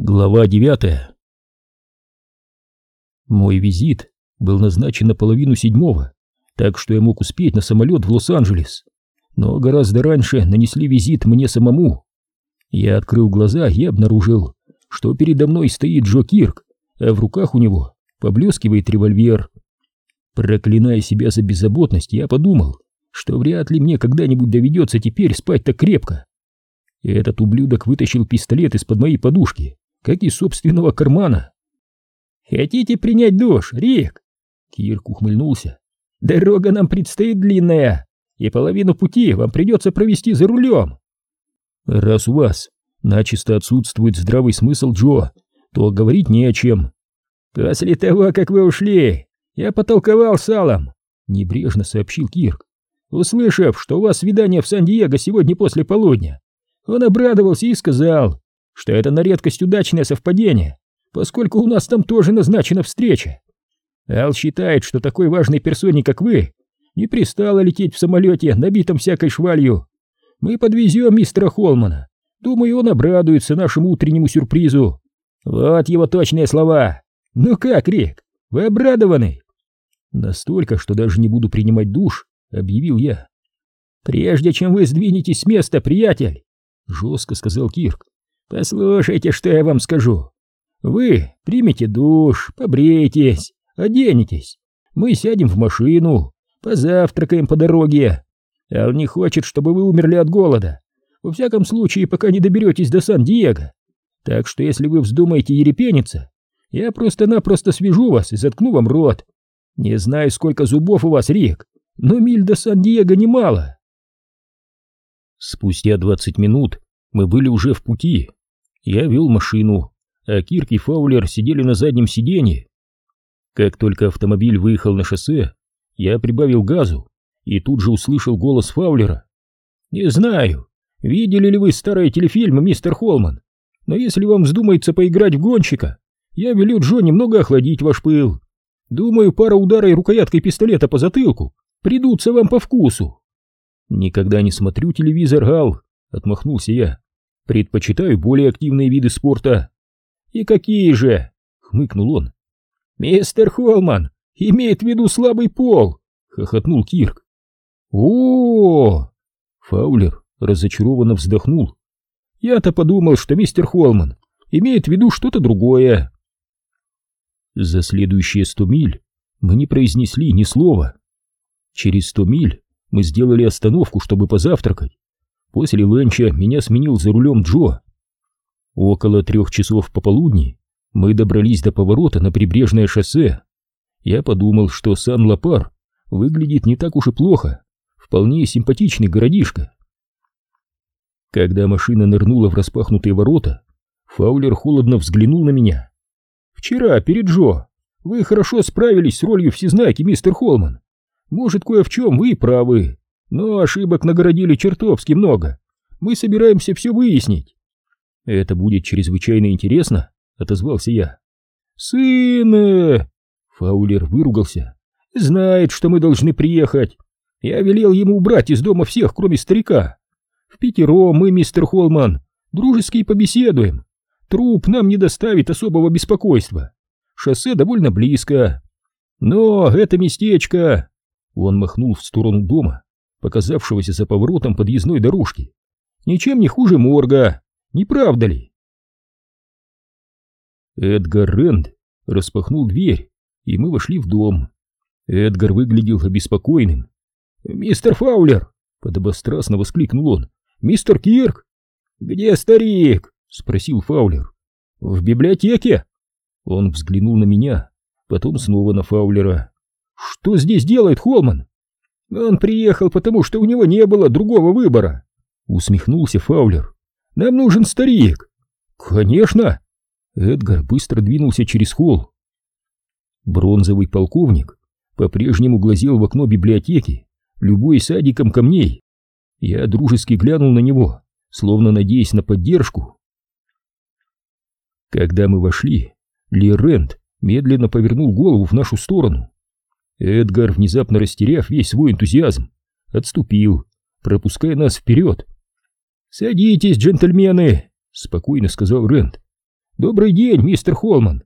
Глава девятая Мой визит был назначен на половину седьмого, так что я мог успеть на самолет в Лос-Анджелес. Но гораздо раньше нанесли визит мне самому. Я открыл глаза и обнаружил, что передо мной стоит Джо Кирк, а в руках у него поблескивает револьвер. Проклиная себя за беззаботность, я подумал, что вряд ли мне когда-нибудь доведется теперь спать так крепко. Этот ублюдок вытащил пистолет из-под моей подушки как из собственного кармана. «Хотите принять душ, Рик?» Кирк ухмыльнулся. «Дорога нам предстоит длинная, и половину пути вам придется провести за рулем». «Раз у вас начисто отсутствует здравый смысл, Джо, то говорить не о чем». «После того, как вы ушли, я потолковал с Аллом», — небрежно сообщил Кирк. «Услышав, что у вас свидание в Сан-Диего сегодня после полудня, он обрадовался и сказал, что это на редкость удачное совпадение, поскольку у нас там тоже назначена встреча. Ал считает, что такой важной персоне, как вы, не пристало лететь в самолете, набитом всякой швалью. Мы подвезем мистера Холмана. Думаю, он обрадуется нашему утреннему сюрпризу. Вот его точные слова. Ну как, Рик, вы обрадованы? Настолько, что даже не буду принимать душ, объявил я. Прежде чем вы сдвинетесь с места, приятель, жестко сказал Кирк, Послушайте, что я вам скажу. Вы примете душ, побрейтесь, оденетесь. Мы сядем в машину, позавтракаем по дороге. Ал не хочет, чтобы вы умерли от голода. Во всяком случае, пока не доберетесь до Сан-Диего. Так что если вы вздумаете ерепениться, я просто-напросто свяжу вас и заткну вам рот. Не знаю, сколько зубов у вас, Рик, но миль до Сан-Диего немало. Спустя двадцать минут мы были уже в пути. Я вел машину, а Кирк и Фаулер сидели на заднем сиденье. Как только автомобиль выехал на шоссе, я прибавил газу и тут же услышал голос Фаулера. «Не знаю, видели ли вы старые телефильмы, мистер Холман, но если вам вздумается поиграть в гонщика, я велю Джо немного охладить ваш пыл. Думаю, пара удара и рукояткой пистолета по затылку придутся вам по вкусу». «Никогда не смотрю телевизор, Гал», — отмахнулся я. Предпочитаю более активные виды спорта. И какие же? Хмыкнул он. Мистер Холман имеет в виду слабый пол, хохотнул Кирк. О, Фаулер разочарованно вздохнул. Я-то подумал, что мистер Холман имеет в виду что-то другое. За следующие сто миль мы не произнесли ни слова. Через сто миль мы сделали остановку, чтобы позавтракать. После ленча меня сменил за рулем Джо. Около трех часов пополудни мы добрались до поворота на прибрежное шоссе. Я подумал, что Сан-Лапар выглядит не так уж и плохо, вполне симпатичный городишко. Когда машина нырнула в распахнутые ворота, Фаулер холодно взглянул на меня. «Вчера, перед Джо, вы хорошо справились с ролью всезнайки, мистер Холман. Может, кое в чем вы правы. Но ошибок нагородили чертовски много. Мы собираемся все выяснить. Это будет чрезвычайно интересно, отозвался я. Сын! Фаулер выругался. Знает, что мы должны приехать. Я велел ему убрать из дома всех, кроме старика. В пятером мы, мистер Холман, дружески побеседуем. Труп нам не доставит особого беспокойства. Шоссе довольно близко. Но это местечко... Он махнул в сторону дома показавшегося за поворотом подъездной дорожки. Ничем не хуже морга, не правда ли? Эдгар Рэнд распахнул дверь, и мы вошли в дом. Эдгар выглядел обеспокоенным. «Мистер Фаулер!» — подобострастно воскликнул он. «Мистер Кирк!» «Где старик?» — спросил Фаулер. «В библиотеке!» Он взглянул на меня, потом снова на Фаулера. «Что здесь делает Холман?» Он приехал, потому что у него не было другого выбора. Усмехнулся Фаулер. Нам нужен старик. Конечно. Эдгар быстро двинулся через холл. Бронзовый полковник по-прежнему глазел в окно библиотеки, любой садиком камней. Я дружески глянул на него, словно надеясь на поддержку. Когда мы вошли, Ли Рент медленно повернул голову в нашу сторону. Эдгар, внезапно растеряв весь свой энтузиазм, отступил, пропуская нас вперед. «Садитесь, джентльмены!» — спокойно сказал Рент. «Добрый день, мистер Холман!»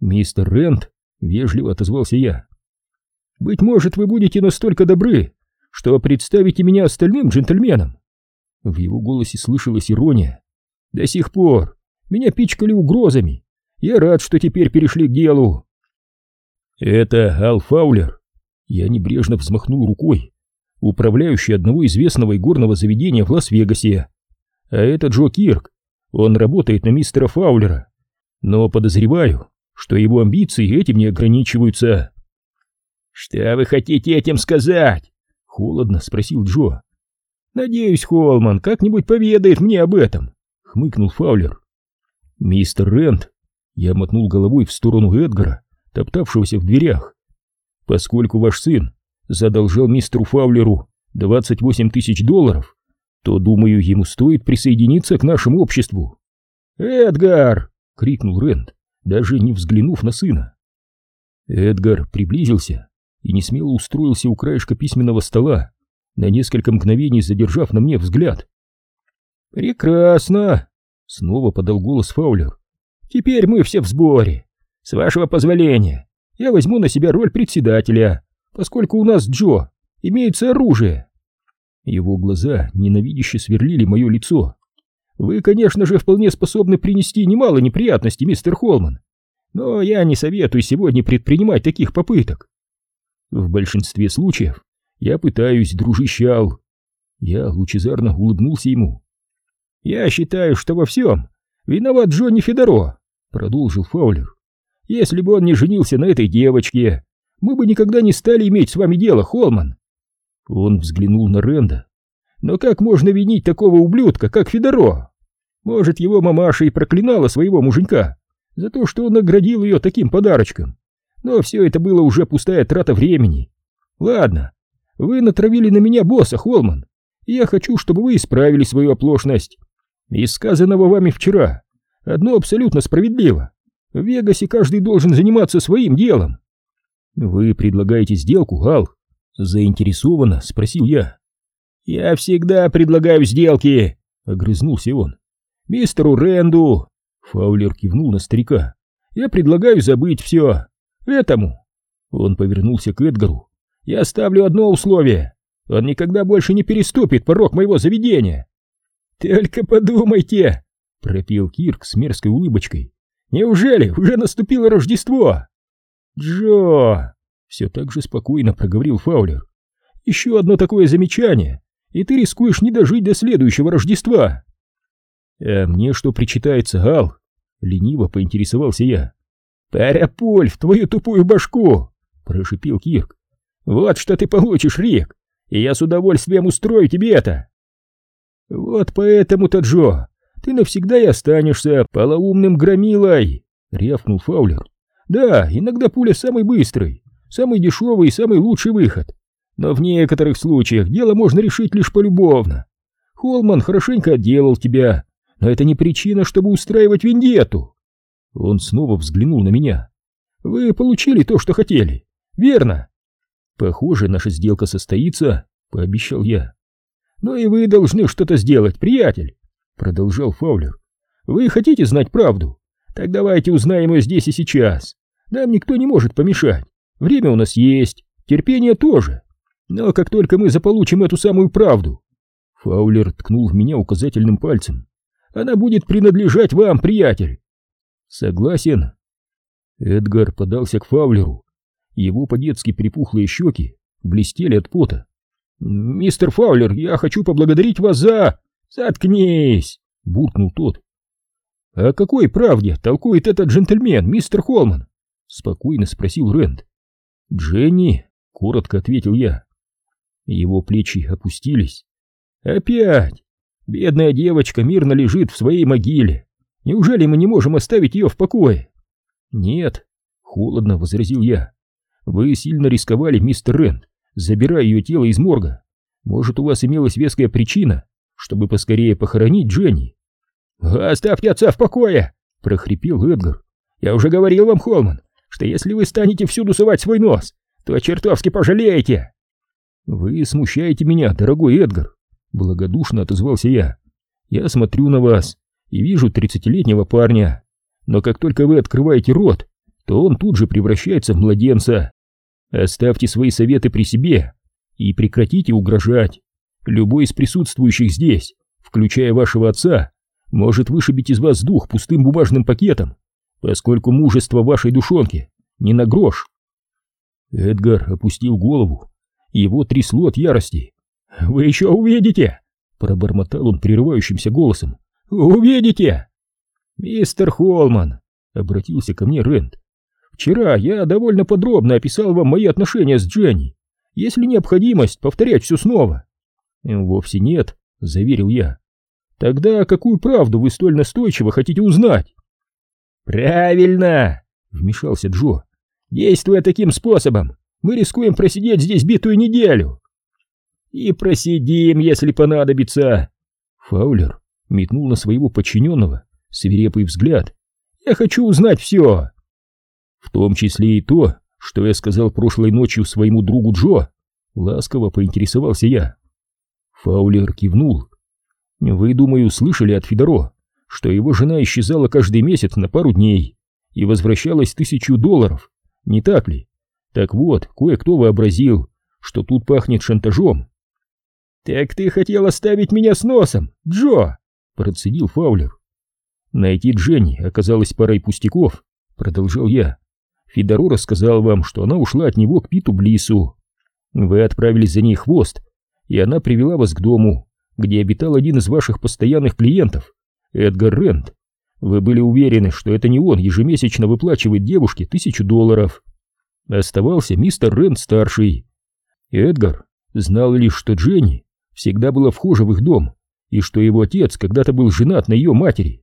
«Мистер Рент», — вежливо отозвался я. «Быть может, вы будете настолько добры, что представите меня остальным джентльменам?» В его голосе слышалась ирония. «До сих пор меня пичкали угрозами. Я рад, что теперь перешли к делу». «Это Ал Фаулер». Я небрежно взмахнул рукой. Управляющий одного известного игорного заведения в Лас-Вегасе. А это Джо Кирк. Он работает на мистера Фаулера. Но подозреваю, что его амбиции этим не ограничиваются. «Что вы хотите этим сказать?» — холодно спросил Джо. «Надеюсь, Холман как-нибудь поведает мне об этом», — хмыкнул Фаулер. «Мистер Рент», — я мотнул головой в сторону Эдгара, топтавшегося в дверях. «Поскольку ваш сын задолжал мистеру Фаулеру 28 тысяч долларов, то, думаю, ему стоит присоединиться к нашему обществу». «Эдгар!» — крикнул Рент, даже не взглянув на сына. Эдгар приблизился и не смело устроился у краешка письменного стола, на несколько мгновений задержав на мне взгляд. «Прекрасно!» — снова подал голос Фаулер. «Теперь мы все в сборе. С вашего позволения, я возьму на себя роль председателя, поскольку у нас, Джо, имеется оружие». Его глаза ненавидяще сверлили мое лицо. «Вы, конечно же, вполне способны принести немало неприятностей, мистер Холман, но я не советую сегодня предпринимать таких попыток. В большинстве случаев я пытаюсь, дружище Ал. Я лучезарно улыбнулся ему. «Я считаю, что во всем виноват Джонни Федоро», — продолжил Фаулер. «Если бы он не женился на этой девочке, мы бы никогда не стали иметь с вами дело, Холман». Он взглянул на Ренда. «Но как можно винить такого ублюдка, как Федоро? Может, его мамаша и проклинала своего муженька за то, что он наградил ее таким подарочком. Но все это было уже пустая трата времени. Ладно, вы натравили на меня босса, Холман, я хочу, чтобы вы исправили свою оплошность. Из сказанного вами вчера одно абсолютно справедливо. В Вегасе каждый должен заниматься своим делом. Вы предлагаете сделку, Гал? Заинтересованно спросил я. Я всегда предлагаю сделки, огрызнулся он. Мистеру Ренду. Фаулер кивнул на старика. Я предлагаю забыть все. Этому. Он повернулся к Эдгару я ставлю одно условие. Он никогда больше не переступит порог моего заведения. Только подумайте, пропел Кирк с мерзкой улыбочкой. Неужели уже наступило Рождество? Джо, все так же спокойно проговорил Фаулер. Еще одно такое замечание, и ты рискуешь не дожить до следующего Рождества. А мне что причитается, Гал? Лениво поинтересовался я. Паря пуль в твою тупую башку, прошипел Кирк. Вот что ты получишь, Рик, и я с удовольствием устрою тебе это. Вот поэтому-то, Джо, ты навсегда и останешься полоумным громилой, рявкнул Фаулер. Да, иногда пуля самый быстрый, самый дешевый и самый лучший выход. Но в некоторых случаях дело можно решить лишь полюбовно. Холман хорошенько отделал тебя, но это не причина, чтобы устраивать вендетту. Он снова взглянул на меня. Вы получили то, что хотели, верно? Похоже, наша сделка состоится, пообещал я. Но и вы должны что-то сделать, приятель, продолжал Фаулер. Вы хотите знать правду? Так давайте узнаем ее здесь и сейчас. Нам никто не может помешать. Время у нас есть, терпение тоже. Но как только мы заполучим эту самую правду, Фаулер ткнул в меня указательным пальцем. Она будет принадлежать вам, приятель. Согласен. Эдгар подался к Фаулеру, его по-детски припухлые щеки блестели от пота. «Мистер Фаулер, я хочу поблагодарить вас за...» «Заткнись!» — буркнул тот. «О какой правде толкует этот джентльмен, мистер Холман?» — спокойно спросил Рэнд. «Дженни», — коротко ответил я. Его плечи опустились. «Опять! Бедная девочка мирно лежит в своей могиле. Неужели мы не можем оставить ее в покое?» «Нет», — холодно возразил я. Вы сильно рисковали, мистер Рент, забирая ее тело из морга. Может, у вас имелась веская причина, чтобы поскорее похоронить Дженни? «Оставьте отца в покое!» — прохрипел Эдгар. «Я уже говорил вам, Холман, что если вы станете всюду сувать свой нос, то чертовски пожалеете!» «Вы смущаете меня, дорогой Эдгар!» — благодушно отозвался я. «Я смотрю на вас и вижу тридцатилетнего парня. но как только вы открываете рот, то он тут же превращается в младенца. Оставьте свои советы при себе и прекратите угрожать. Любой из присутствующих здесь, включая вашего отца, может вышибить из вас дух пустым бумажным пакетом, поскольку мужество вашей душонки не на грош. Эдгар опустил голову, его трясло от ярости. «Вы еще увидите!» — пробормотал он прерывающимся голосом. «Увидите!» «Мистер Холман!» — обратился ко мне Рент. «Вчера я довольно подробно описал вам мои отношения с Дженни. Есть ли необходимость повторять все снова?» «Вовсе нет», — заверил я. «Тогда какую правду вы столь настойчиво хотите узнать?» «Правильно!» — вмешался Джо. «Действуя таким способом, мы рискуем просидеть здесь битую неделю». «И просидим, если понадобится!» Фаулер метнул на своего подчиненного свирепый взгляд. «Я хочу узнать все!» «В том числе и то, что я сказал прошлой ночью своему другу Джо», ласково поинтересовался я. Фаулер кивнул. «Вы, думаю, слышали от Федоро, что его жена исчезала каждый месяц на пару дней и возвращалась тысячу долларов, не так ли? Так вот, кое-кто вообразил, что тут пахнет шантажом. «Так ты хотел оставить меня с носом, Джо!» — процедил Фаулер. «Найти Дженни оказалось парой пустяков», — продолжал я. «Федоро рассказал вам, что она ушла от него к Питу Блису. Вы отправились за ней хвост, и она привела вас к дому, где обитал один из ваших постоянных клиентов, Эдгар Рент. Вы были уверены, что это не он ежемесячно выплачивает девушке тысячу долларов. Оставался мистер Рент-старший. Эдгар знал лишь, что Дженни всегда была вхожа в их дом, и что его отец когда-то был женат на ее матери.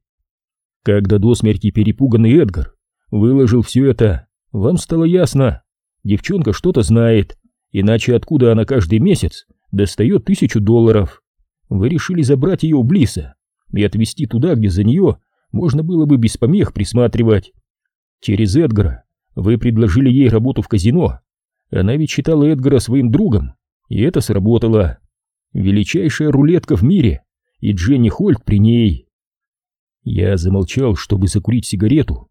Когда до смерти перепуганный Эдгар выложил все это, вам стало ясно, девчонка что-то знает, иначе откуда она каждый месяц достает тысячу долларов? Вы решили забрать ее у Блиса и отвезти туда, где за нее можно было бы без помех присматривать. Через Эдгара вы предложили ей работу в казино. Она ведь считала Эдгара своим другом, и это сработало. Величайшая рулетка в мире, и Дженни Хольт при ней. Я замолчал, чтобы закурить сигарету.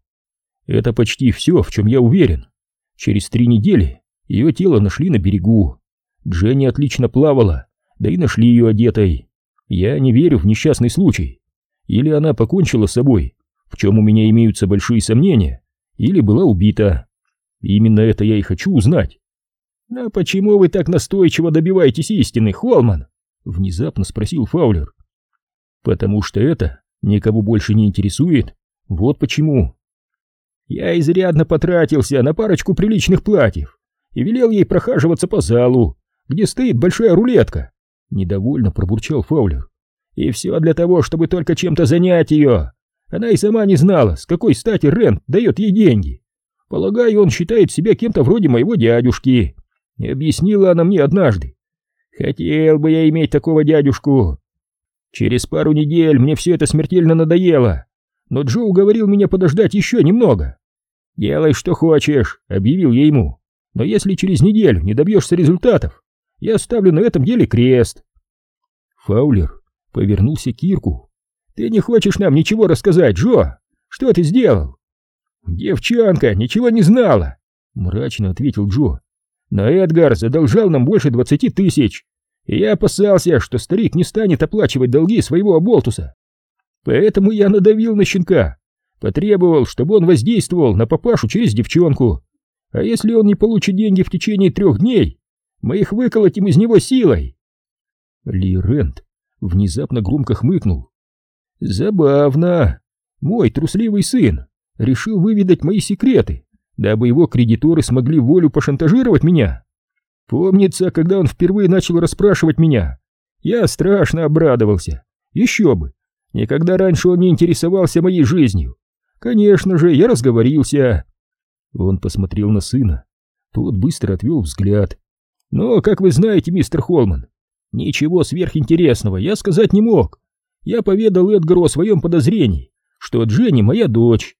Это почти все, в чем я уверен. Через три недели ее тело нашли на берегу. Дженни отлично плавала, да и нашли ее одетой. Я не верю в несчастный случай. Или она покончила с собой, в чем у меня имеются большие сомнения, или была убита. Именно это я и хочу узнать. «А почему вы так настойчиво добиваетесь истины, Холман?» — внезапно спросил Фаулер. «Потому что это никого больше не интересует. Вот почему». «Я изрядно потратился на парочку приличных платьев и велел ей прохаживаться по залу, где стоит большая рулетка», — недовольно пробурчал Фаулер. И все для того, чтобы только чем-то занять ее. Она и сама не знала, с какой стати Рент дает ей деньги. Полагаю, он считает себя кем-то вроде моего дядюшки. И объяснила она мне однажды. Хотел бы я иметь такого дядюшку. Через пару недель мне все это смертельно надоело. Но Джо уговорил меня подождать еще немного. «Делай, что хочешь», — объявил я ему. «Но если через неделю не добьешься результатов, я ставлю на этом деле крест». Фаулер Повернулся к Кирку. «Ты не хочешь нам ничего рассказать, Джо? Что ты сделал?» «Девчонка ничего не знала», — мрачно ответил Джо. «Но Эдгар задолжал нам больше двадцати тысяч, и я опасался, что старик не станет оплачивать долги своего оболтуса. Поэтому я надавил на щенка, потребовал, чтобы он воздействовал на папашу через девчонку. А если он не получит деньги в течение трех дней, мы их выколотим из него силой». Ли Рент внезапно громко хмыкнул. «Забавно. Мой трусливый сын решил выведать мои секреты, дабы его кредиторы смогли волю пошантажировать меня. Помнится, когда он впервые начал расспрашивать меня, я страшно обрадовался. Еще бы. Никогда раньше он не интересовался моей жизнью. Конечно же, я разговорился». Он посмотрел на сына. Тот быстро отвел взгляд. «Но, как вы знаете, мистер Холман, Ничего сверхинтересного я сказать не мог. Я поведал Эдгару о своем подозрении, что Дженни моя дочь.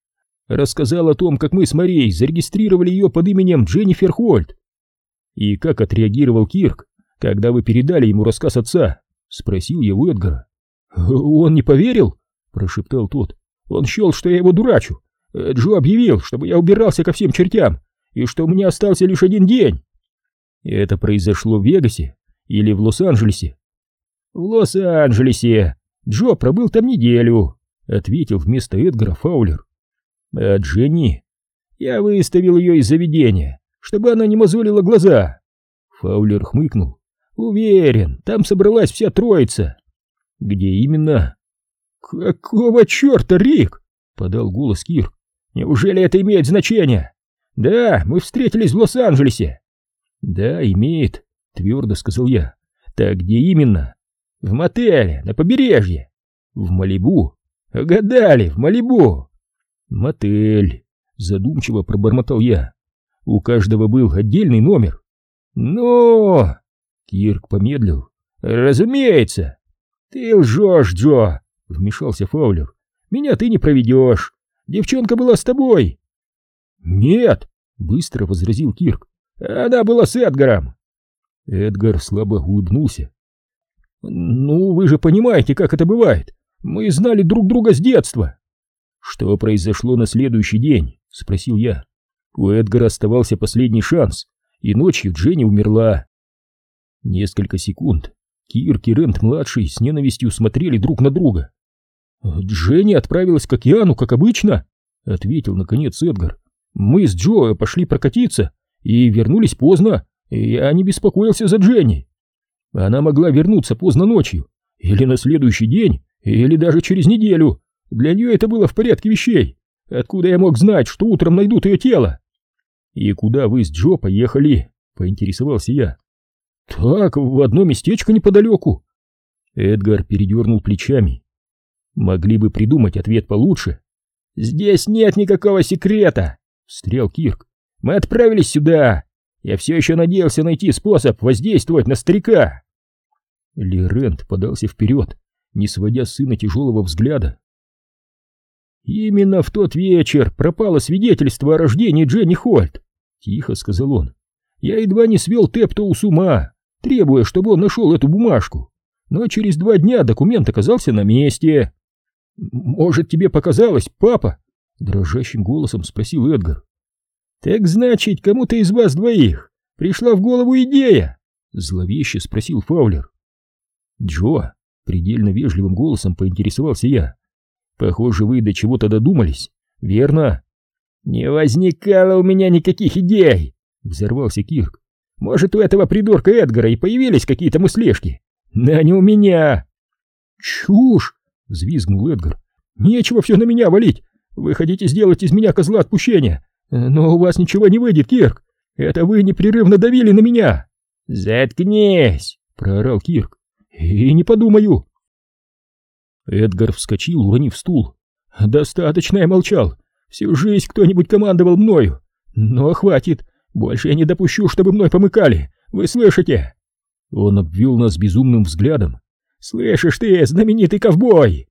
Рассказал о том, как мы с Марией зарегистрировали ее под именем Дженнифер Хольт. И как отреагировал Кирк, когда вы передали ему рассказ отца? Спросил я у Эдгара. Он не поверил? Прошептал тот. Он счел, что я его дурачу. Джо объявил, чтобы я убирался ко всем чертям, и что у меня остался лишь один день. Это произошло в Вегасе или в Лос-Анджелесе? В Лос-Анджелесе. Джо пробыл там неделю, ответил вместо Эдгара Фаулер. А Дженни? Я выставил ее из заведения, чтобы она не мозолила глаза. Фаулер хмыкнул. Уверен, там собралась вся троица. Где именно? Какого черта, Рик? Подал голос Кирк. Неужели это имеет значение? Да, мы встретились в Лос-Анджелесе. Да, имеет, твердо сказал я. Так где именно? В мотеле, на побережье. В Малибу. Гадали, в Малибу. Мотель, задумчиво пробормотал я. У каждого был отдельный номер. Но... Кирк помедлил. Разумеется. Ты лжешь, Джо, вмешался Фаулер. Меня ты не проведешь. Девчонка была с тобой. Нет, быстро возразил Кирк. Она была с Эдгаром. Эдгар слабо улыбнулся. Ну, вы же понимаете, как это бывает. Мы знали друг друга с детства. Что произошло на следующий день? спросил я. У Эдгара оставался последний шанс, и ночью Дженни умерла. Несколько секунд Кирк и Рент-младший с ненавистью смотрели друг на друга. «Дженни отправилась к океану, как обычно», — ответил наконец Эдгар. «Мы с Джо пошли прокатиться и вернулись поздно, и я не беспокоился за Дженни. Она могла вернуться поздно ночью, или на следующий день, или даже через неделю. Для нее это было в порядке вещей. Откуда я мог знать, что утром найдут ее тело?» «И куда вы с Джо поехали?» — поинтересовался я. «Так, в одно местечко неподалеку». Эдгар передернул плечами. Могли бы придумать ответ получше. «Здесь нет никакого секрета!» — встрял Кирк. «Мы отправились сюда! Я все еще надеялся найти способ воздействовать на старика!» Лерент подался вперед, не сводя сына тяжелого взгляда. «Именно в тот вечер пропало свидетельство о рождении Дженни Хольт», — тихо сказал он. «Я едва не свел Тептоу с ума, требуя, чтобы он нашел эту бумажку, но через два дня документ оказался на месте». «Может, тебе показалось, папа?» — дрожащим голосом спросил Эдгар. «Так значит, кому-то из вас двоих пришла в голову идея?» — зловеще спросил Фаулер. «Джо», — предельно вежливым голосом поинтересовался я. «Похоже, вы до чего-то додумались, верно?» «Не возникало у меня никаких идей!» — взорвался Кирк. «Может, у этого придурка Эдгара и появились какие-то мыслишки, но не у меня!» «Чушь!» — взвизгнул Эдгар. «Нечего все на меня валить! Вы хотите сделать из меня козла отпущения, но у вас ничего не выйдет, Кирк! Это вы непрерывно давили на меня!» «Заткнись!» — проорал Кирк. «И не подумаю!» Эдгар вскочил, уронив стул. «Достаточно я молчал. Всю жизнь кто-нибудь командовал мною. Но хватит. Больше я не допущу, чтобы мной помыкали. Вы слышите?» Он обвел нас безумным взглядом. «Слышишь ты, знаменитый ковбой!»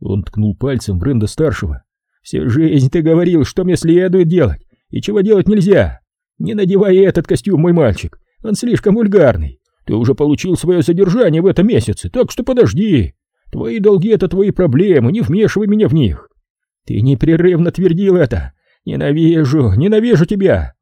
Он ткнул пальцем в Ренда-старшего. «Всю жизнь ты говорил, что мне следует делать и чего делать нельзя. Не надевай этот костюм, мой мальчик, он слишком вульгарный. Ты уже получил свое содержание в этом месяце, так что подожди. Твои долги — это твои проблемы, не вмешивай меня в них. Ты непрерывно твердил это. Ненавижу, ненавижу тебя!»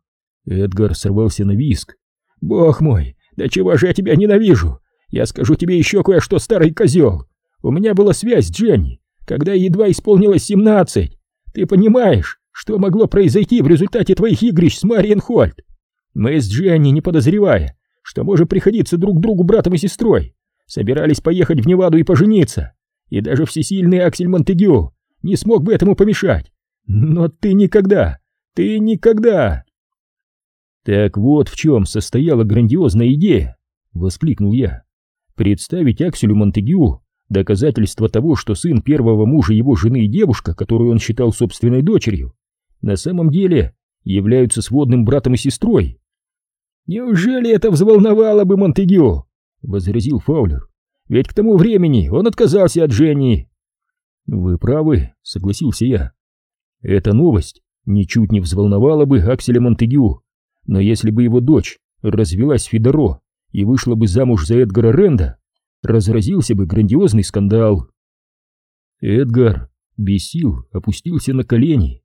Эдгар сорвался на виск. «Бог мой, да чего же я тебя ненавижу? Я скажу тебе еще кое-что, старый козел. У меня была связь с Дженни, когда едва исполнилось семнадцать. Ты понимаешь, что могло произойти в результате твоих игрищ с Мариен Хольт? Мы с Дженни, не подозревая, что можем приходиться друг другу братом и сестрой, собирались поехать в Неваду и пожениться, и даже всесильный Аксель Монтегю не смог бы этому помешать. Но ты никогда, ты никогда... Так вот в чем состояла грандиозная идея, воскликнул я представить Акселю Монтегю доказательство того, что сын первого мужа его жены и девушка, которую он считал собственной дочерью, на самом деле являются сводным братом и сестрой. «Неужели это взволновало бы Монтегю?» — возразил Фаулер. «Ведь к тому времени он отказался от Жени». «Вы правы», — согласился я. «Эта новость ничуть не взволновала бы Акселя Монтегю, но если бы его дочь развелась Федоро, и вышла бы замуж за Эдгара Ренда, разразился бы грандиозный скандал. Эдгар без сил опустился на колени